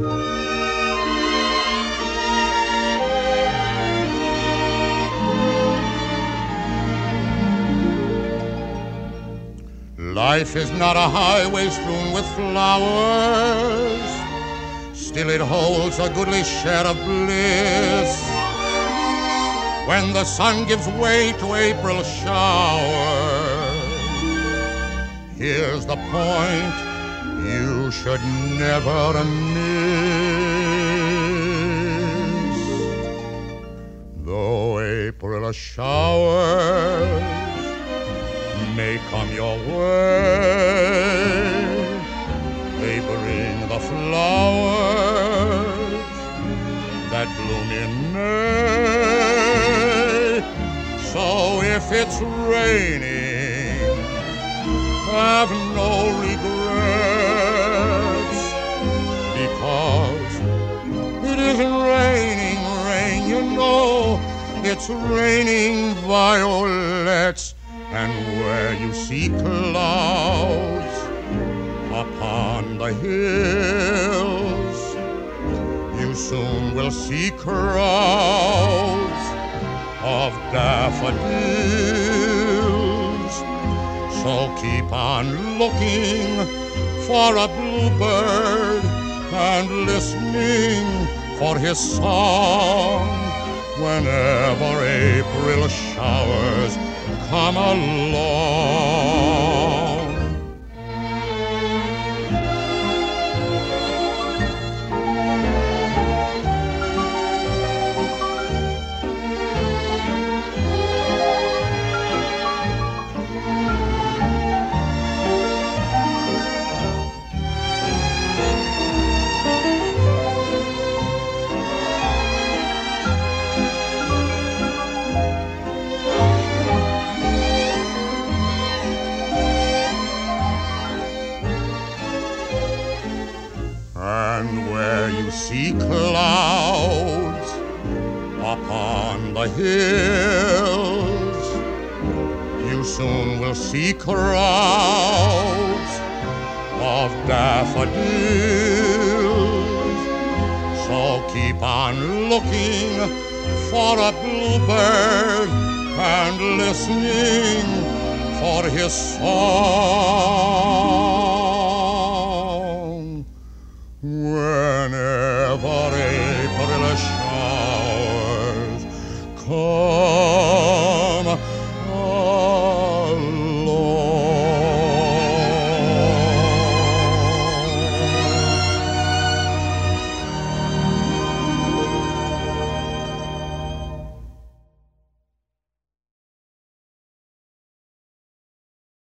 Life is not a highway strewn with flowers, still it holds a goodly share of bliss. When the sun gives way to April showers, here's the point you should never miss. Though April showers may come your way. They bring the flowers that bloom in May. So if it's raining, have no regrets It's raining violets and where you see clouds upon the hills, you soon will see crowds of daffodils. So keep on looking for a bluebird and listening for his song whenever April showers come along. See clouds upon the hills, you soon will see crowds of daffodils. So keep on looking for a bluebird and listening for his song.